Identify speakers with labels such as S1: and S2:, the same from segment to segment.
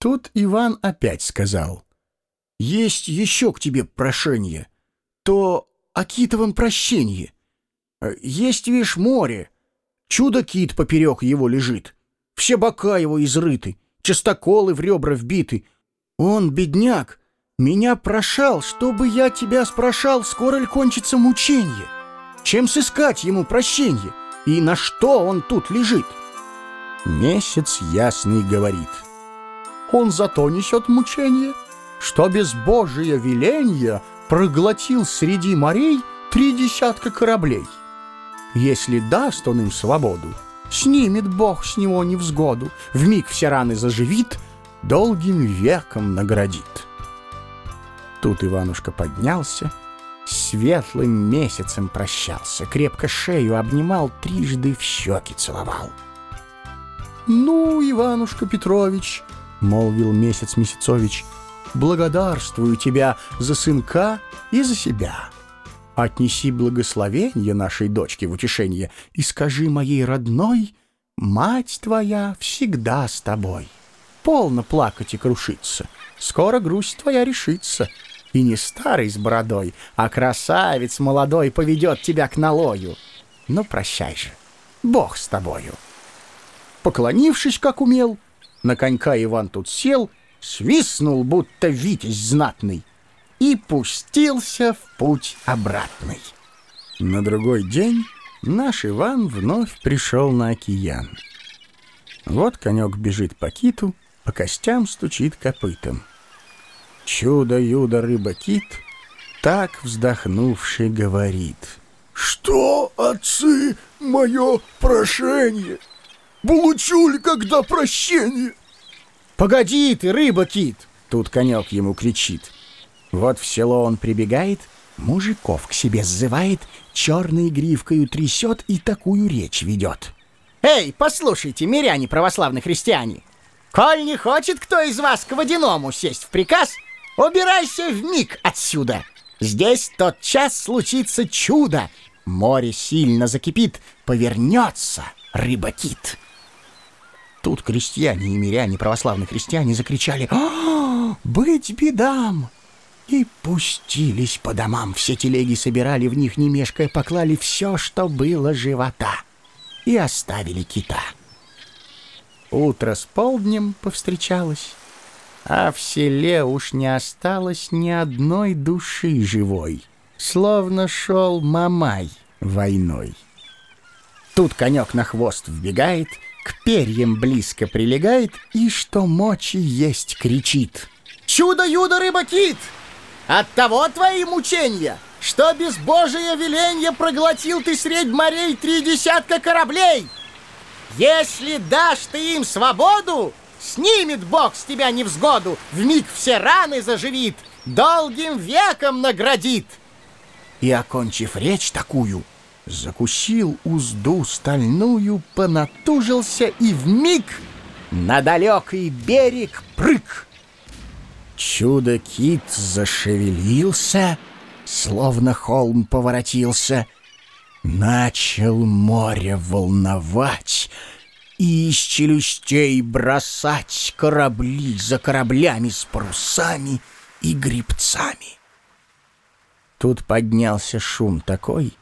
S1: Тут Иван опять сказал, «Есть еще к тебе прошение, то о китовом прощении. Есть, вишь, море, чудо-кит поперек его лежит, все бока его изрыты, частоколы в ребра вбиты. Он, бедняк, меня прошал, чтобы я тебя спрашал, скоро ли кончится мучение, чем сыскать ему прощение, и на что он тут лежит». Месяц ясный говорит — он зато несет мучение, что без Божия веления проглотил среди морей три десятка кораблей. Если даст он им свободу, снимет Бог с него невзгоду, вмиг все раны заживит, долгим веком наградит. Тут Иванушка поднялся, светлым месяцем прощался, крепко шею обнимал, трижды в щеки целовал. «Ну, Иванушка Петрович», — молвил месяц Месяцович, — «благодарствую тебя за сынка и за себя. Отнеси благословение нашей дочке в утешение и скажи моей родной, мать твоя всегда с тобой. Полно плакать и крушиться, скоро грусть твоя решится». И не старый с бородой, а красавец молодой поведет тебя к налою. Ну, прощай же, Бог с тобою. Поклонившись, как умел, — на конька Иван тут сел, свистнул, будто витязь знатный, и пустился в путь обратный. На другой день наш Иван вновь пришел на океан. Вот конек бежит по киту, по костям стучит копытом. Чудо-юдо рыба-кит, так вздохнувший говорит.
S2: «Что, отцы, мое прошение?» Получу ли когда прощение?
S1: Погоди ты, рыба-кит! Тут конек ему кричит. Вот в село он прибегает, мужиков к себе сзывает, черной гривкою трясет и такую речь ведет. Эй, послушайте, миряне православные христиане! Коль не хочет кто из вас к водяному сесть в приказ, убирайся в миг отсюда. Здесь тот час случится чудо. Море сильно закипит, повернется рыба-кит. Тут крестьяне и миряне, православные христиане, закричали «А, быть бедам!» И пустились по домам. Все телеги собирали в них, не мешкая, поклали все, что было живота. И оставили кита. Утро с полднем повстречалось, а в селе уж не осталось ни одной души живой, словно шел Мамай войной. Тут конек на хвост вбегает — к перьям близко прилегает и, что мочи есть, кричит. «Чудо-юдо, рыба-кит! Оттого твои мучения, что без Божия веленья проглотил ты средь морей три десятка кораблей! Если дашь ты им свободу, снимет Бог с тебя невзгоду, вмиг все раны заживит, долгим веком наградит!» И, окончив речь такую, Закусил узду стальную, понатужился и в миг на далекий берег прыг. Чудо-кит зашевелился, словно холм поворотился, начал море волновать и из челюстей бросать корабли за кораблями с парусами и грибцами. Тут поднялся шум такой —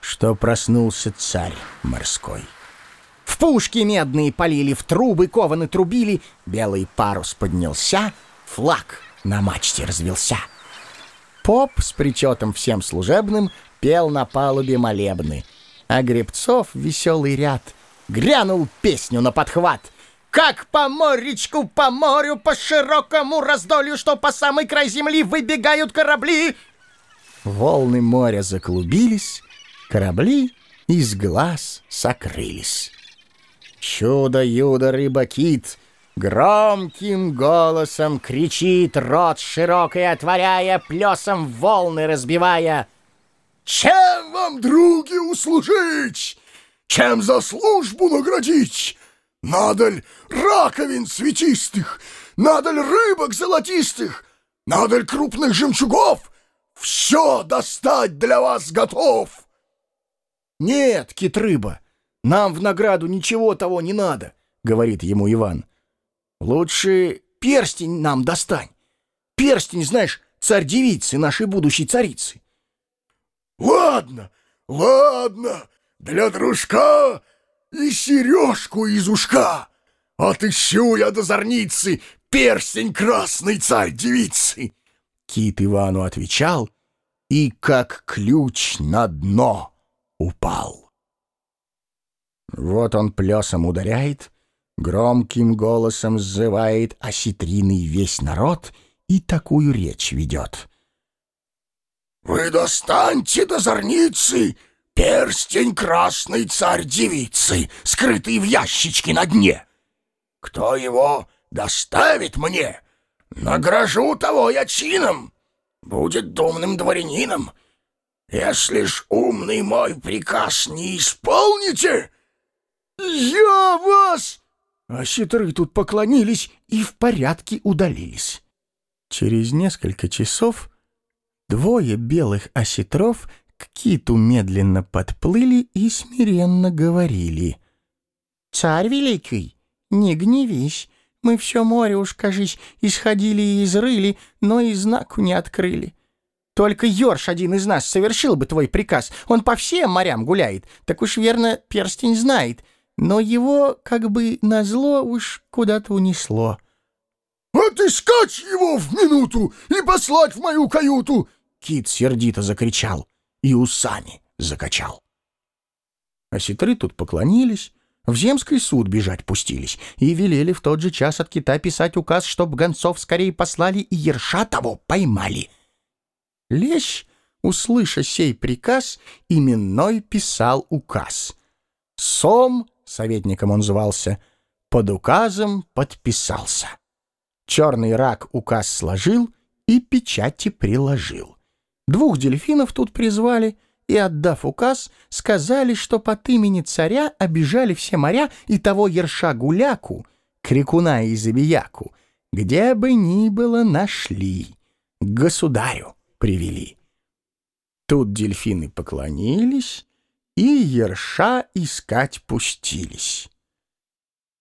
S1: что проснулся царь морской. В пушки медные полили, в трубы кованы трубили, белый парус поднялся, флаг на мачте развелся. Поп с причетом всем служебным пел на палубе молебны, а Гребцов веселый ряд грянул песню на подхват — как по моречку, по морю, по широкому раздолью, что по самый край земли выбегают корабли. Волны моря заклубились, Корабли из глаз сокрылись. Чудо-юдо рыба-кит громким голосом кричит, рот широкий отворяя, плесом волны разбивая.
S2: «Чем вам, други, услужить? Чем за службу наградить? Надо ль раковин цветистых, надо ль рыбок золотистых, надо ль крупных жемчугов? Все достать для вас готов!»
S1: «Нет, китрыба, нам в награду ничего того не надо», — говорит ему Иван. «Лучше перстень нам достань. Перстень, знаешь, царь-девицы, нашей будущей царицы.
S2: Ладно, ладно, для дружка и сережку из ушка. Отыщу я до зорницы перстень красный царь-девицы.
S1: Кит Ивану отвечал и, как ключ на дно, упал. Вот он плесом ударяет, громким голосом сзывает осетриный весь народ и такую речь ведет.
S2: «Вы достаньте до зорницы перстень красный царь-девицы, скрытый в ящичке на дне. Кто его доставит мне, награжу того я чином, будет думным дворянином. Если ж умный мой приказ не исполните, я вас...»
S1: А щитры тут поклонились и в порядке удалились. Через несколько часов двое белых осетров к киту медленно подплыли и смиренно говорили. «Царь великий, не гневись, мы все море уж, кажись, исходили и изрыли, но и знаку не открыли. Только Йорш один из нас совершил бы твой приказ, он по всем морям гуляет, так уж верно перстень знает, но его, как бы назло, уж куда-то унесло».
S2: «Отыскать его в минуту и послать в мою каюту!»
S1: Кит сердито закричал и усами закачал. Осетры тут поклонились, в земский суд бежать пустились и велели в тот же час от кита писать указ, чтоб гонцов скорее послали и ерша того поймали. Лещ, услыша сей приказ, именной писал указ. Сом, советником он звался, под указом подписался. Черный рак указ сложил и печати приложил. Двух дельфинов тут призвали и, отдав указ, сказали, что под имени царя обижали все моря и того ерша-гуляку, крикуна и забияку, где бы ни было нашли, государю привели. Тут дельфины поклонились и ерша искать пустились.